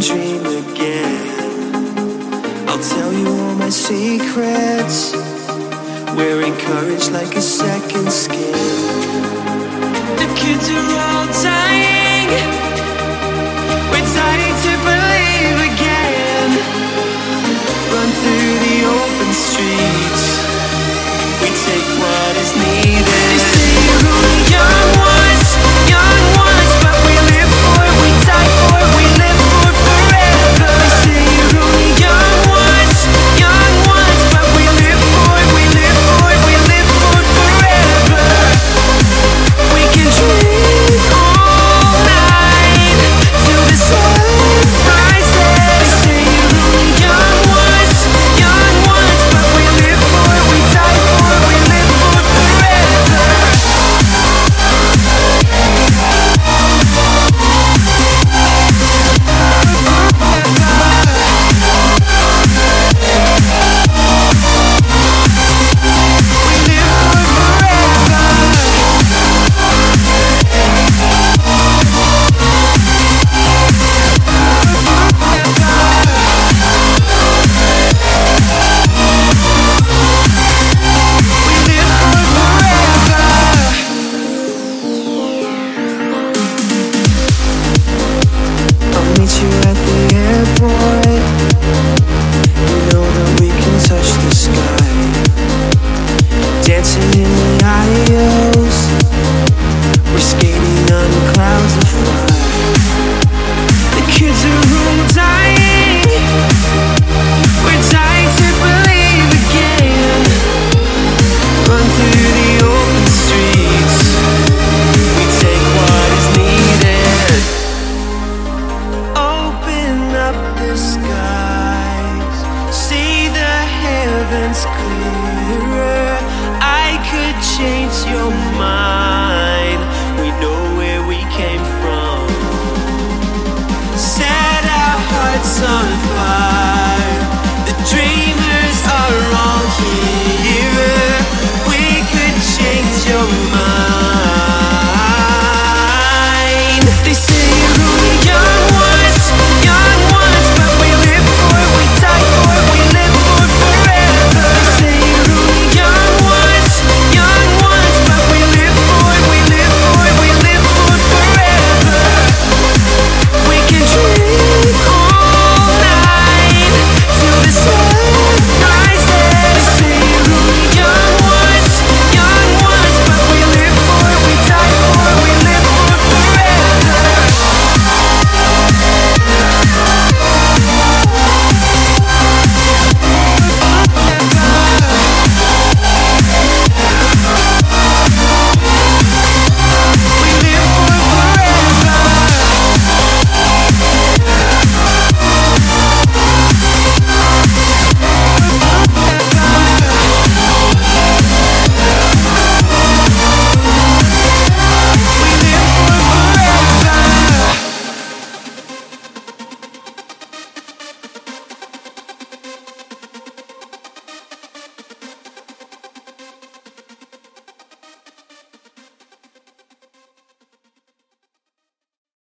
dream again. I'll tell you all my secrets. We're encouraged like a second skin. The kids are. silence clear.